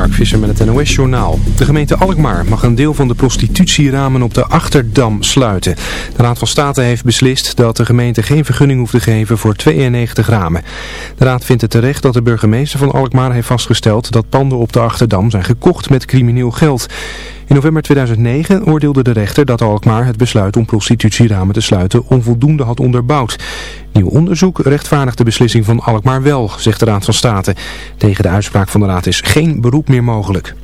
Mark met het NOS Journaal. De gemeente Alkmaar mag een deel van de prostitutieramen op de Achterdam sluiten. De Raad van State heeft beslist dat de gemeente geen vergunning hoeft te geven voor 92 ramen. De Raad vindt het terecht dat de burgemeester van Alkmaar heeft vastgesteld dat panden op de Achterdam zijn gekocht met crimineel geld. In november 2009 oordeelde de rechter dat Alkmaar het besluit om prostitutieramen te sluiten onvoldoende had onderbouwd. Nieuw onderzoek rechtvaardigt de beslissing van Alkmaar wel, zegt de Raad van State. Tegen de uitspraak van de Raad is geen beroep meer mogelijk.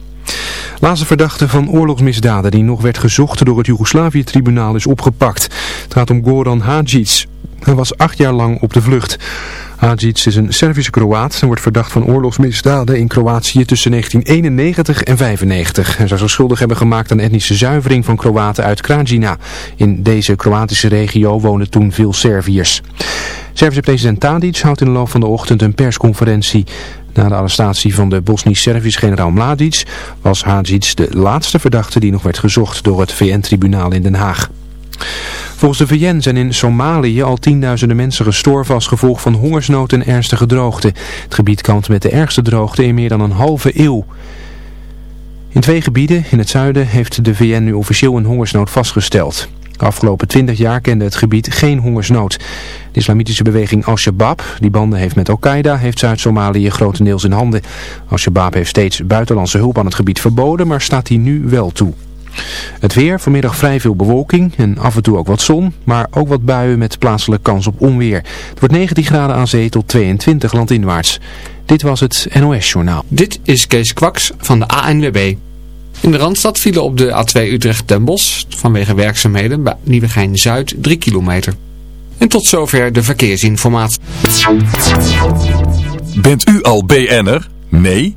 Laatste verdachte van oorlogsmisdaden die nog werd gezocht door het Joegoslavië-tribunaal is opgepakt. Het gaat om Goran Hadjic. Hij was acht jaar lang op de vlucht. Hadjic is een Servische Kroaat en wordt verdacht van oorlogsmisdaden in Kroatië tussen 1991 en 1995. Hij zou zich schuldig hebben gemaakt aan etnische zuivering van Kroaten uit Krajina. In deze Kroatische regio wonen toen veel Serviërs. Servische president Tadic houdt in de loop van de ochtend een persconferentie. Na de arrestatie van de Bosnisch-Servisch generaal Mladic was Hadjic de laatste verdachte die nog werd gezocht door het VN-tribunaal in Den Haag. Volgens de VN zijn in Somalië al tienduizenden mensen gestorven als gevolg van hongersnood en ernstige droogte. Het gebied kampt met de ergste droogte in meer dan een halve eeuw. In twee gebieden in het zuiden heeft de VN nu officieel een hongersnood vastgesteld. Afgelopen twintig jaar kende het gebied geen hongersnood. De islamitische beweging Al-Shabaab, die banden heeft met Al-Qaeda, heeft Zuid-Somalië grotendeels in handen. Al-Shabaab heeft steeds buitenlandse hulp aan het gebied verboden, maar staat die nu wel toe. Het weer, vanmiddag vrij veel bewolking en af en toe ook wat zon, maar ook wat buien met plaatselijke kans op onweer. Het wordt 19 graden aan zee tot 22 landinwaarts. Dit was het NOS Journaal. Dit is Kees Kwaks van de ANWB. In de Randstad vielen op de A2 Utrecht-Den Bosch vanwege werkzaamheden bij Nieuwegein-Zuid 3 kilometer. En tot zover de verkeersinformatie. Bent u al BN'er? Nee?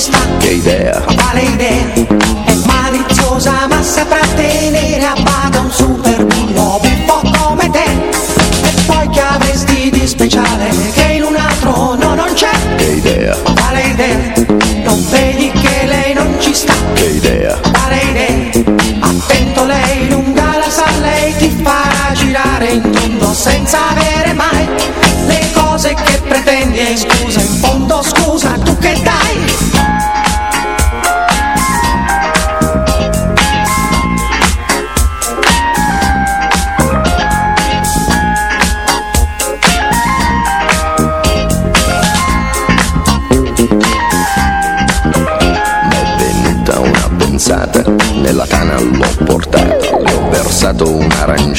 He's not gay there. While there.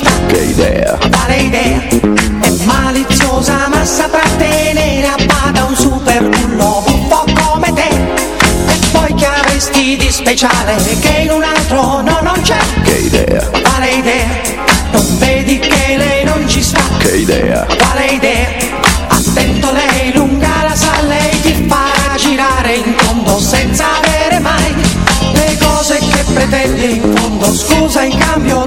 Vedi che idea Quale idea? È maliziosa ma saprà tenere a bada un super bullo buffo come te E poi che avresti di speciale che in un altro no non c'è? Che idea, Quale idea? Non vedi che lei non ci sta? che idea Quale idea? Attento lei lunga la sa, lei ti farà girare in tondo senza avere mai le cose che pretendi in fondo. Scusa in cambio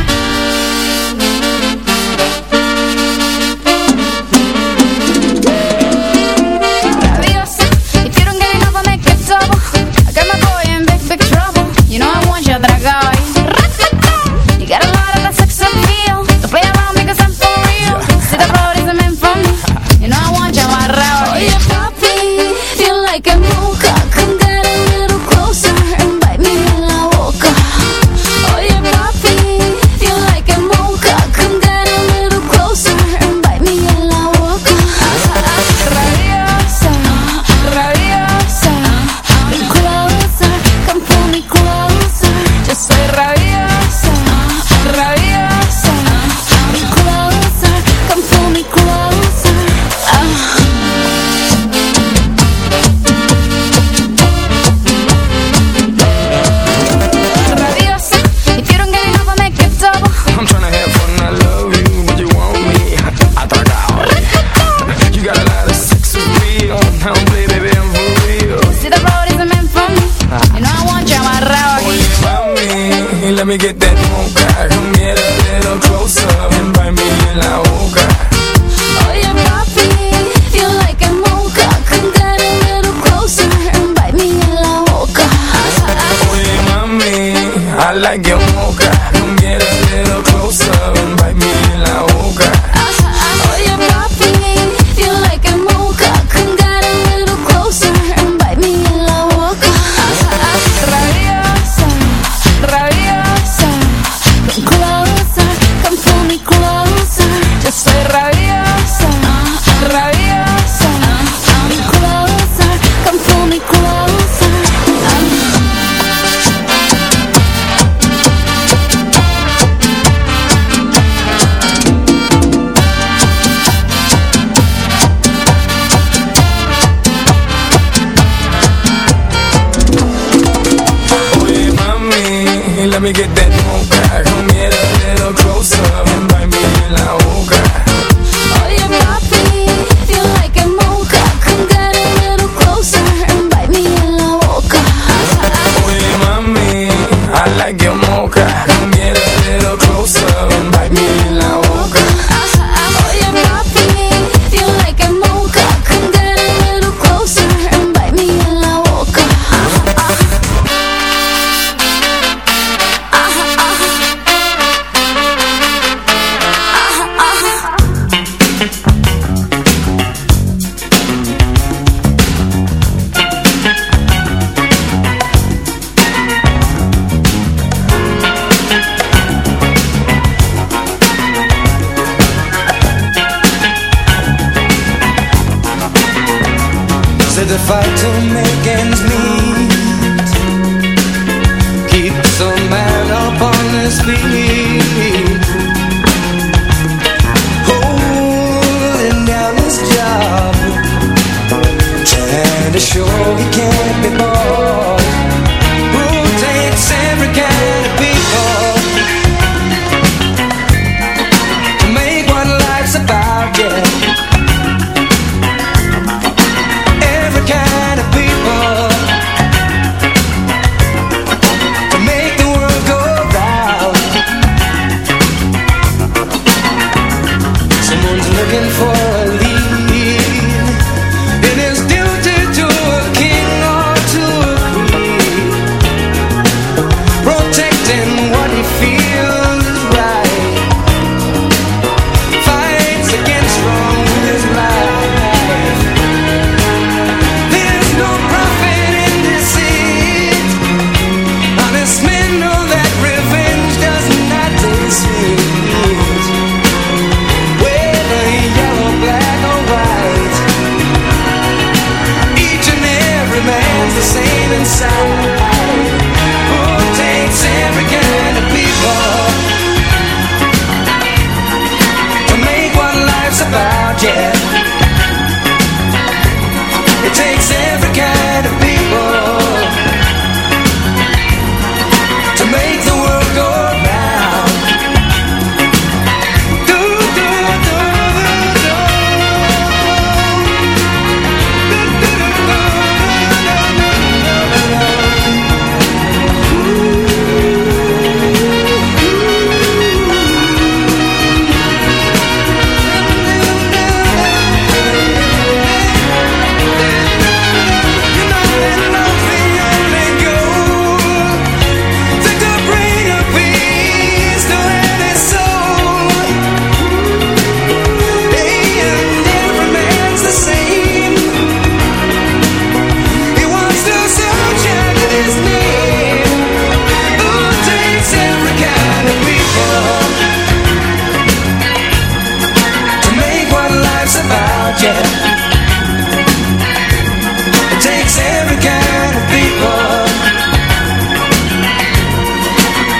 takes every kind of.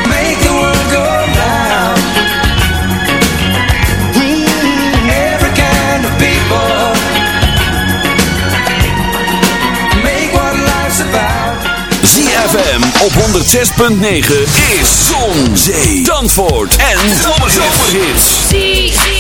Make the Make. ZFM op 106.9 is Zon, Zee, Zandvoort en Zomerhits.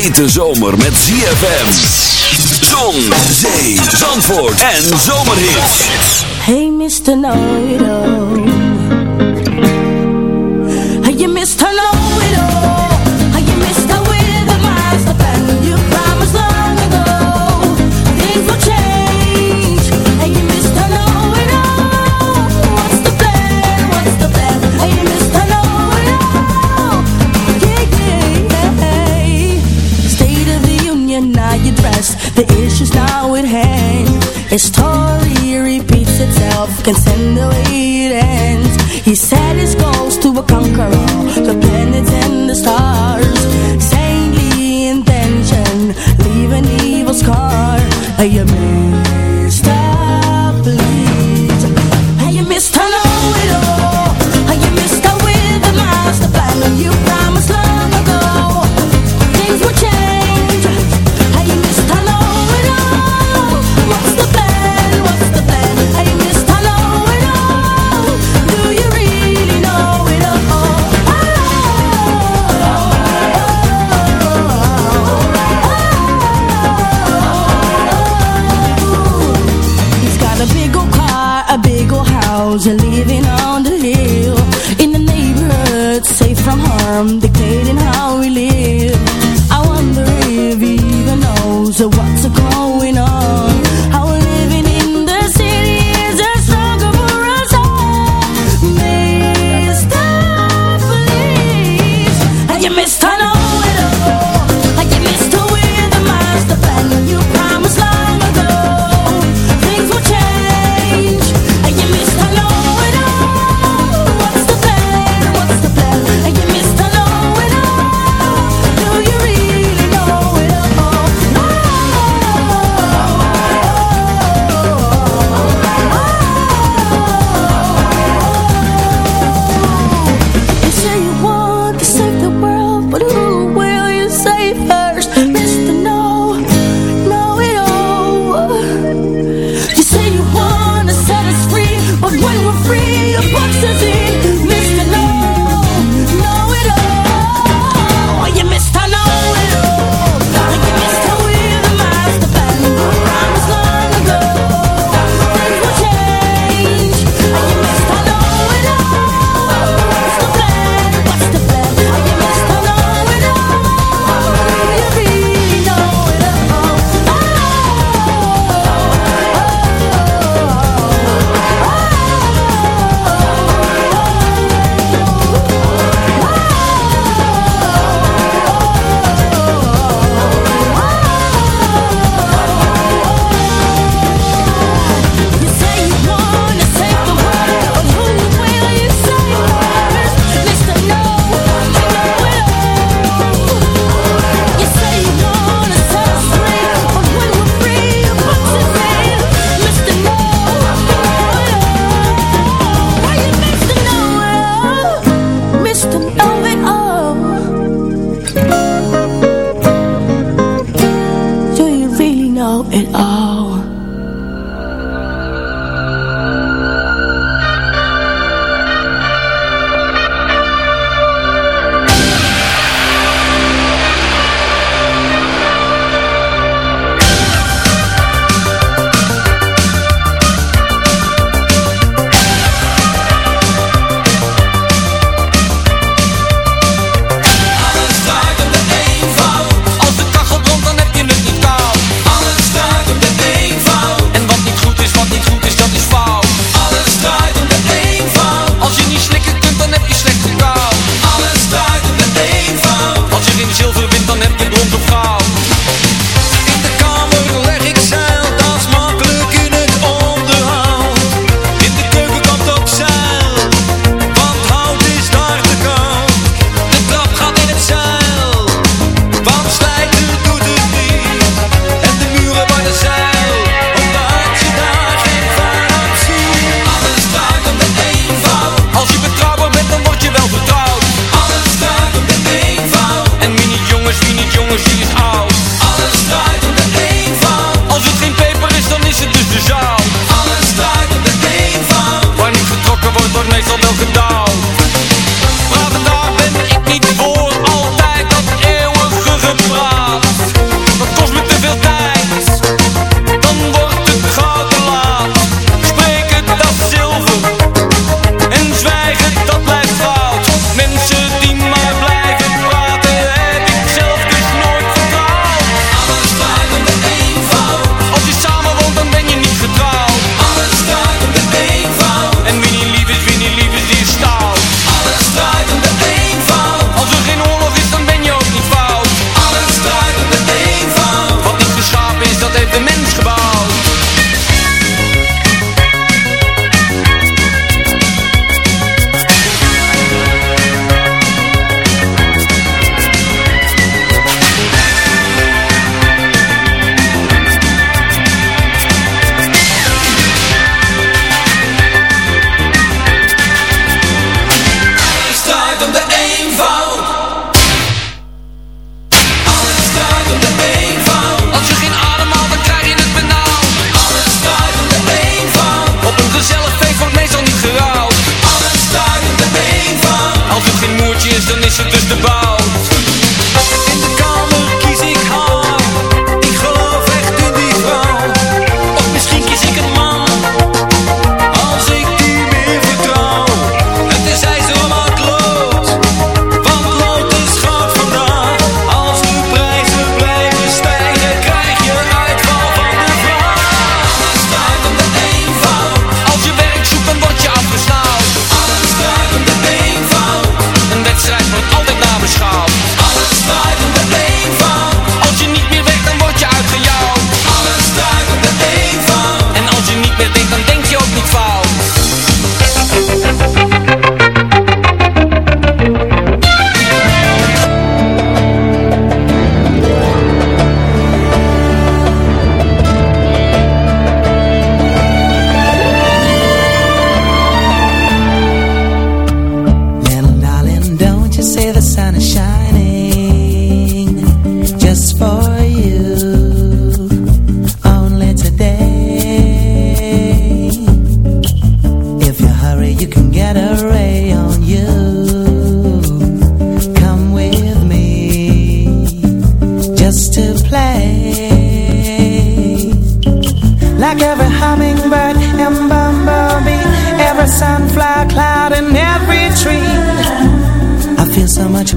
hete zomer met ZFM. Zon, zee, zandvoort en zomerhit. Hey Mr. Night His story repeats itself, can considering the way it ends. He set his goals to conquer all the planets and the stars. Saintly intention, leaving evil scar. A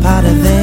part of this.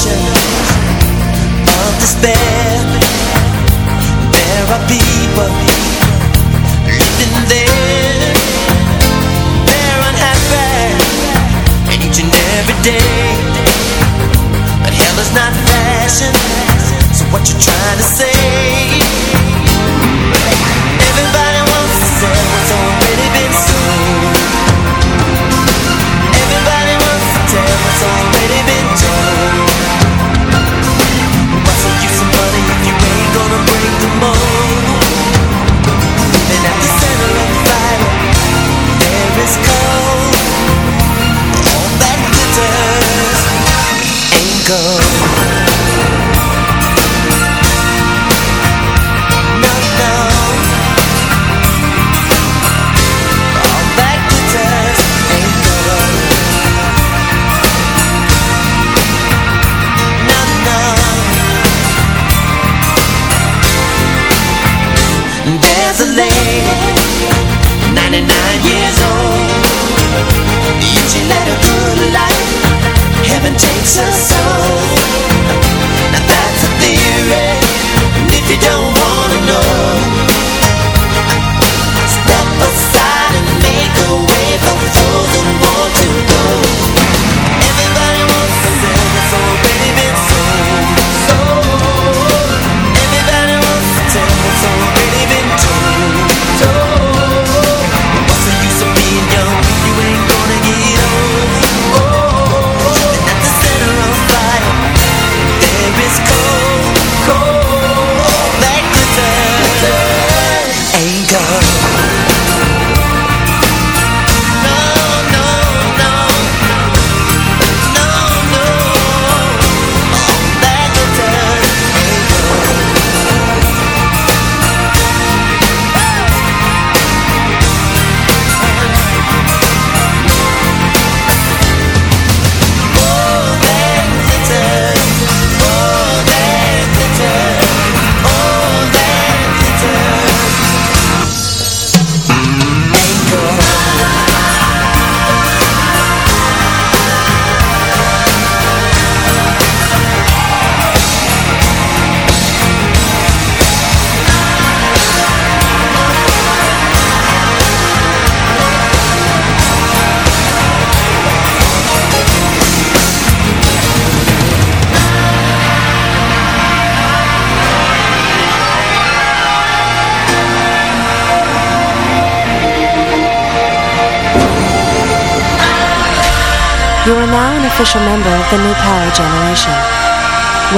Ocean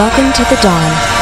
Welcome to the dawn.